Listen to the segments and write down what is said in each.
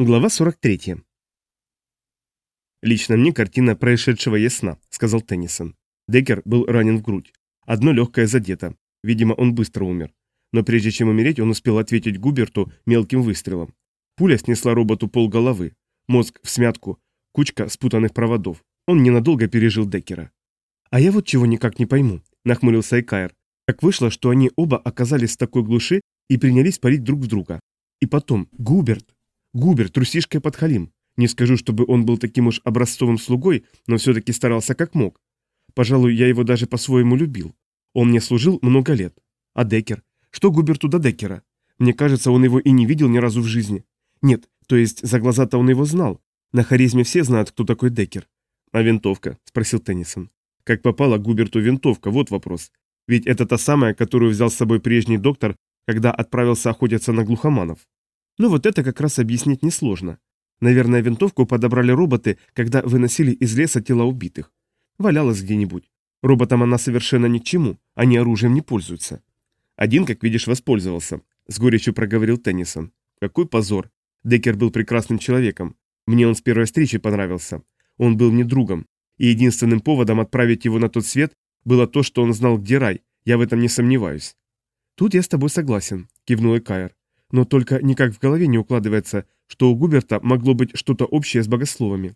Глава 43. «Лично мне картина происшедшего ясна», — сказал Теннисон. Деккер был ранен в грудь. Одно легкое задето. Видимо, он быстро умер. Но прежде чем умереть, он успел ответить Губерту мелким выстрелом. Пуля снесла роботу пол головы. Мозг в смятку. Кучка спутанных проводов. Он ненадолго пережил Деккера. «А я вот чего никак не пойму», — нахмурился Экайр. «Как вышло, что они оба оказались в такой глуши и принялись парить друг в друга. И потом, Губерт, Губер, трусишка подхалим. Не скажу, чтобы он был таким уж образцовым слугой, но все-таки старался как мог. Пожалуй, я его даже по-своему любил. Он мне служил много лет. А Деккер? Что Губерту до Деккера? Мне кажется, он его и не видел ни разу в жизни. Нет, то есть за глаза-то он его знал. На харизме все знают, кто такой Деккер. А винтовка? Спросил Теннисон. Как попала Губерту винтовка? Вот вопрос. Ведь это та самая, которую взял с собой прежний доктор, когда отправился охотиться на глухоманов. Ну вот это как раз объяснить несложно. Наверное, винтовку подобрали роботы, когда выносили из леса тела убитых. Валялась где-нибудь. Роботам она совершенно ни к чему, они оружием не пользуются. Один, как видишь, воспользовался. С горечью проговорил Теннисон. Какой позор. Деккер был прекрасным человеком. Мне он с первой встречи понравился. Он был мне другом. И единственным поводом отправить его на тот свет было то, что он знал, где рай. Я в этом не сомневаюсь. Тут я с тобой согласен, кивнул Экайр но только никак в голове не укладывается, что у Губерта могло быть что-то общее с богословами.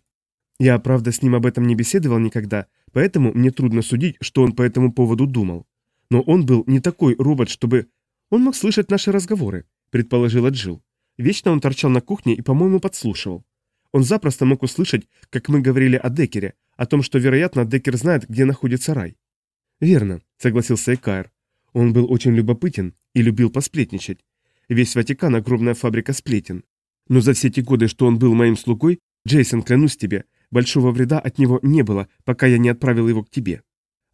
Я, правда, с ним об этом не беседовал никогда, поэтому мне трудно судить, что он по этому поводу думал. Но он был не такой робот, чтобы... Он мог слышать наши разговоры, предположила Джилл. Вечно он торчал на кухне и, по-моему, подслушивал. Он запросто мог услышать, как мы говорили о Деккере, о том, что, вероятно, Деккер знает, где находится рай. Верно, согласился Экайр. Он был очень любопытен и любил посплетничать, Весь Ватикан – огромная фабрика сплетен. Но за все те годы, что он был моим слугой, Джейсон, клянусь тебе, большого вреда от него не было, пока я не отправил его к тебе.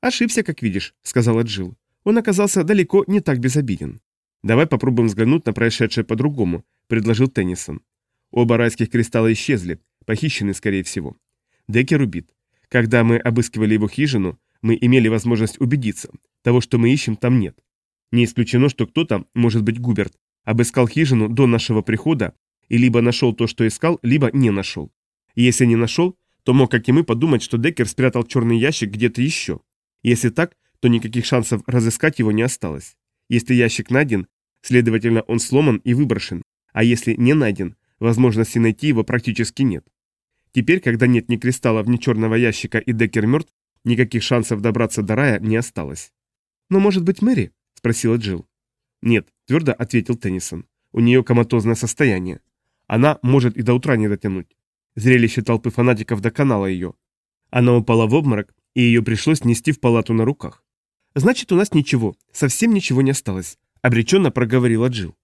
Ошибся, как видишь, сказала Джилл. Он оказался далеко не так безобиден. Давай попробуем взглянуть на происшедшее по-другому, предложил Теннисон. Оба райских кристалла исчезли, похищены, скорее всего. Деккер убит. Когда мы обыскивали его хижину, мы имели возможность убедиться, того, что мы ищем, там нет. Не исключено, что кто-то, может быть Губерт, Обыскал хижину до нашего прихода и либо нашел то, что искал, либо не нашел. Если не нашел, то мог, как и мы, подумать, что Деккер спрятал черный ящик где-то еще. Если так, то никаких шансов разыскать его не осталось. Если ящик найден, следовательно, он сломан и выброшен. А если не найден, возможности найти его практически нет. Теперь, когда нет ни кристаллов, ни черного ящика и Деккер мертв, никаких шансов добраться до рая не осталось. «Но может быть Мэри?» – спросила Джилл. «Нет», – твердо ответил Теннисон. «У нее коматозное состояние. Она может и до утра не дотянуть. Зрелище толпы фанатиков доконало ее. Она упала в обморок, и ее пришлось нести в палату на руках. «Значит, у нас ничего, совсем ничего не осталось», – обреченно проговорила Джилл.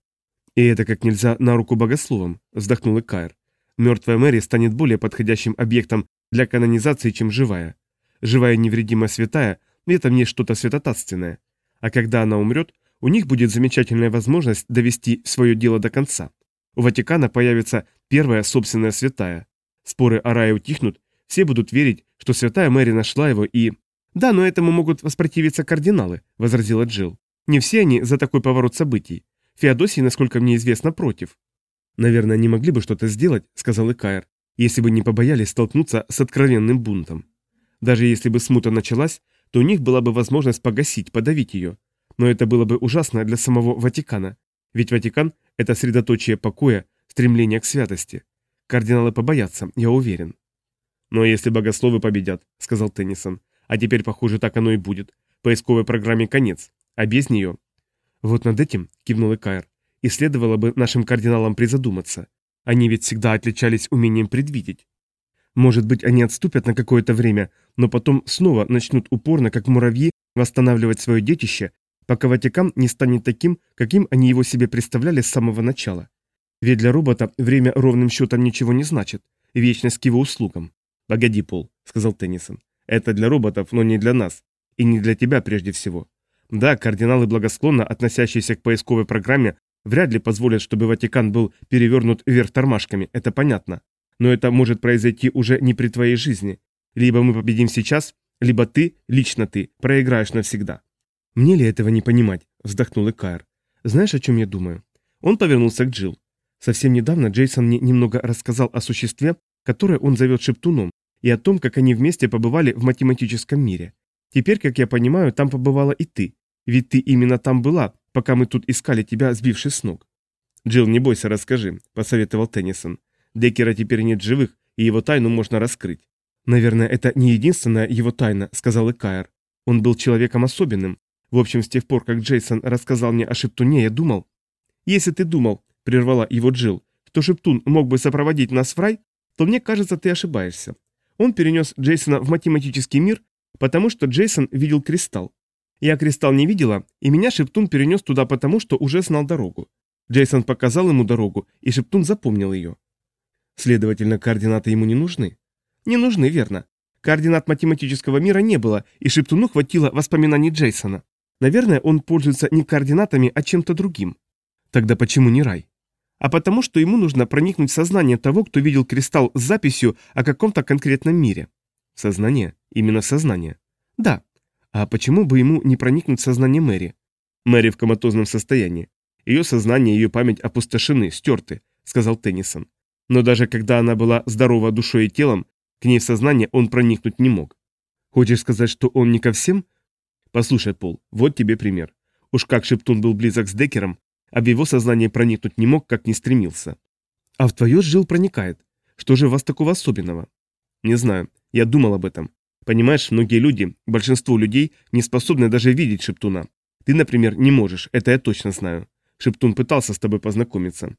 «И это как нельзя на руку богословам», – вздохнул Кайр. «Мертвая Мэри станет более подходящим объектом для канонизации, чем живая. Живая невредимая святая – это мне что-то святотатственное. А когда она умрет, у них будет замечательная возможность довести свое дело до конца. У Ватикана появится первая собственная святая. Споры о рае утихнут, все будут верить, что святая Мэри нашла его и... «Да, но этому могут воспротивиться кардиналы», — возразила Джилл. «Не все они за такой поворот событий. Феодосий, насколько мне известно, против». «Наверное, не могли бы что-то сделать», — сказал Икаер, «если бы не побоялись столкнуться с откровенным бунтом. Даже если бы смута началась, то у них была бы возможность погасить, подавить ее. Но это было бы ужасно для самого Ватикана, ведь Ватикан – это средоточие покоя, стремление к святости. Кардиналы побоятся, я уверен. «Но если богословы победят», – сказал Теннисон, – «а теперь, похоже, так оно и будет. Поисковой программе конец, а без нее...» «Вот над этим», – кивнул Икаер, – «и следовало бы нашим кардиналам призадуматься. Они ведь всегда отличались умением предвидеть. Может быть, они отступят на какое-то время, но потом снова начнут упорно, как муравьи, восстанавливать свое детище пока Ватикан не станет таким, каким они его себе представляли с самого начала. Ведь для робота время ровным счетом ничего не значит, вечность к его услугам. «Погоди, Пол», — сказал Теннисон. «Это для роботов, но не для нас. И не для тебя прежде всего. Да, кардиналы благосклонно, относящиеся к поисковой программе, вряд ли позволят, чтобы Ватикан был перевернут вверх тормашками, это понятно. Но это может произойти уже не при твоей жизни. Либо мы победим сейчас, либо ты, лично ты, проиграешь навсегда. «Мне ли этого не понимать?» – вздохнул Экаер. «Знаешь, о чем я думаю?» Он повернулся к Джилл. Совсем недавно Джейсон мне немного рассказал о существе, которое он зовет Шептуном, и о том, как они вместе побывали в математическом мире. Теперь, как я понимаю, там побывала и ты. Ведь ты именно там была, пока мы тут искали тебя, сбившись с ног. Джилл, не бойся, расскажи, посоветовал Теннисон. Деккера теперь нет живых, и его тайну можно раскрыть. Наверное, это не единственная его тайна, сказал Икаер. Он был человеком особенным. В общем, с тех пор, как Джейсон рассказал мне о Шептуне, я думал... Если ты думал, прервала его Джилл, что Шептун мог бы сопроводить нас в рай, то мне кажется, ты ошибаешься. Он перенес Джейсона в математический мир, потому что Джейсон видел кристалл. Я кристалл не видела, и меня Шептун перенес туда потому, что уже знал дорогу. Джейсон показал ему дорогу, и Шептун запомнил ее. Следовательно, координаты ему не нужны? Не нужны, верно. Координат математического мира не было, и Шептуну хватило воспоминаний Джейсона. Наверное, он пользуется не координатами, а чем-то другим. Тогда почему не рай? А потому, что ему нужно проникнуть в сознание того, кто видел кристалл с записью о каком-то конкретном мире. Сознание? Именно сознание. Да. А почему бы ему не проникнуть в сознание Мэри? Мэри в коматозном состоянии. Ее сознание и ее память опустошены, стерты, сказал Теннисон. Но даже когда она была здорова душой и телом, к ней в сознание он проникнуть не мог. Хочешь сказать, что он не ко всем? Послушай, Пол, вот тебе пример. Уж как Шептун был близок с Декером, а в его сознание проникнуть не мог, как не стремился. А в твое жил проникает. Что же у вас такого особенного? Не знаю, я думал об этом. Понимаешь, многие люди, большинство людей, не способны даже видеть Шептуна. Ты, например, не можешь, это я точно знаю. Шептун пытался с тобой познакомиться.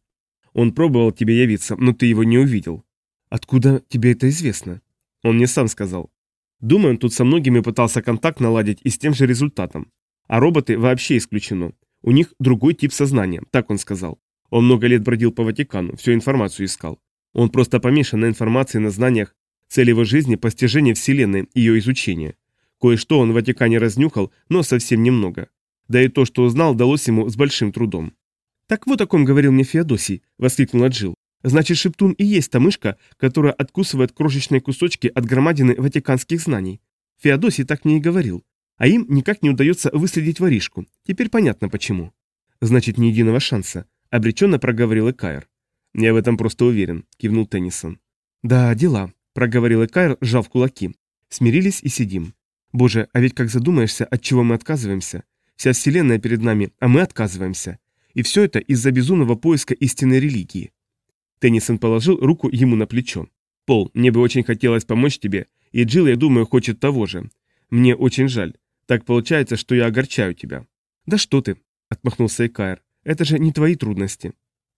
Он пробовал тебе явиться, но ты его не увидел. Откуда тебе это известно? Он мне сам сказал. Думаю, он тут со многими пытался контакт наладить и с тем же результатом. А роботы вообще исключено. У них другой тип сознания, так он сказал. Он много лет бродил по Ватикану, всю информацию искал. Он просто помешан на информации, на знаниях, цель его жизни – постижение Вселенной, ее изучение. Кое-что он в Ватикане разнюхал, но совсем немного. Да и то, что узнал, далось ему с большим трудом. «Так вот о ком говорил мне Феодосий», – воскликнула Джил. «Значит, Шептун и есть та мышка, которая откусывает крошечные кусочки от громадины ватиканских знаний. Феодосий так мне и говорил. А им никак не удается выследить воришку. Теперь понятно почему. Значит, ни единого шанса. Обреченно проговорил Экайр. Я в этом просто уверен, кивнул Теннисон. Да, дела, проговорил Экайр, сжав кулаки. Смирились и сидим. Боже, а ведь как задумаешься, от чего мы отказываемся? Вся вселенная перед нами, а мы отказываемся. И все это из-за безумного поиска истинной религии. Теннисон положил руку ему на плечо. «Пол, мне бы очень хотелось помочь тебе, и Джилл, я думаю, хочет того же. Мне очень жаль. Так получается, что я огорчаю тебя». «Да что ты», — отмахнулся Икаер, — «это же не твои трудности».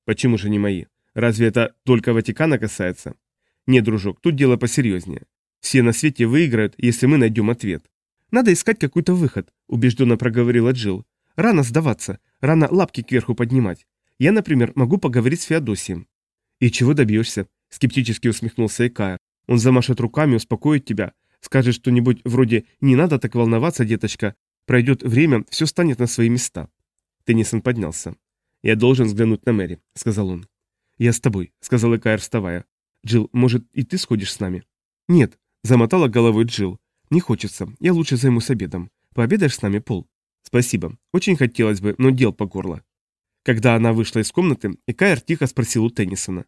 «Почему же не мои? Разве это только Ватикана касается?» «Нет, дружок, тут дело посерьезнее. Все на свете выиграют, если мы найдем ответ». «Надо искать какой-то выход», — убежденно проговорила Джилл. «Рано сдаваться, рано лапки кверху поднимать. Я, например, могу поговорить с Феодосием». «И чего добьешься?» — скептически усмехнулся Икаер. «Он замашет руками, успокоит тебя, Скажет что-нибудь вроде «не надо так волноваться, деточка», пройдет время, все станет на свои места. Теннисон поднялся. «Я должен взглянуть на Мэри», — сказал он. «Я с тобой», — сказал Экайр, вставая. «Джилл, может, и ты сходишь с нами?» «Нет», — замотала головой Джилл. «Не хочется. Я лучше займусь обедом. Пообедаешь с нами, Пол?» «Спасибо. Очень хотелось бы, но дел по горло». Когда она вышла из комнаты, Экайр тихо спросил у Теннисона.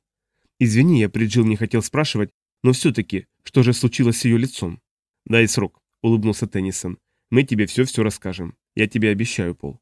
«Извини, я при Джилл не хотел спрашивать, но все-таки, что же случилось с ее лицом? Дай срок, улыбнулся Теннисон. Мы тебе все-все расскажем. Я тебе обещаю, Пол.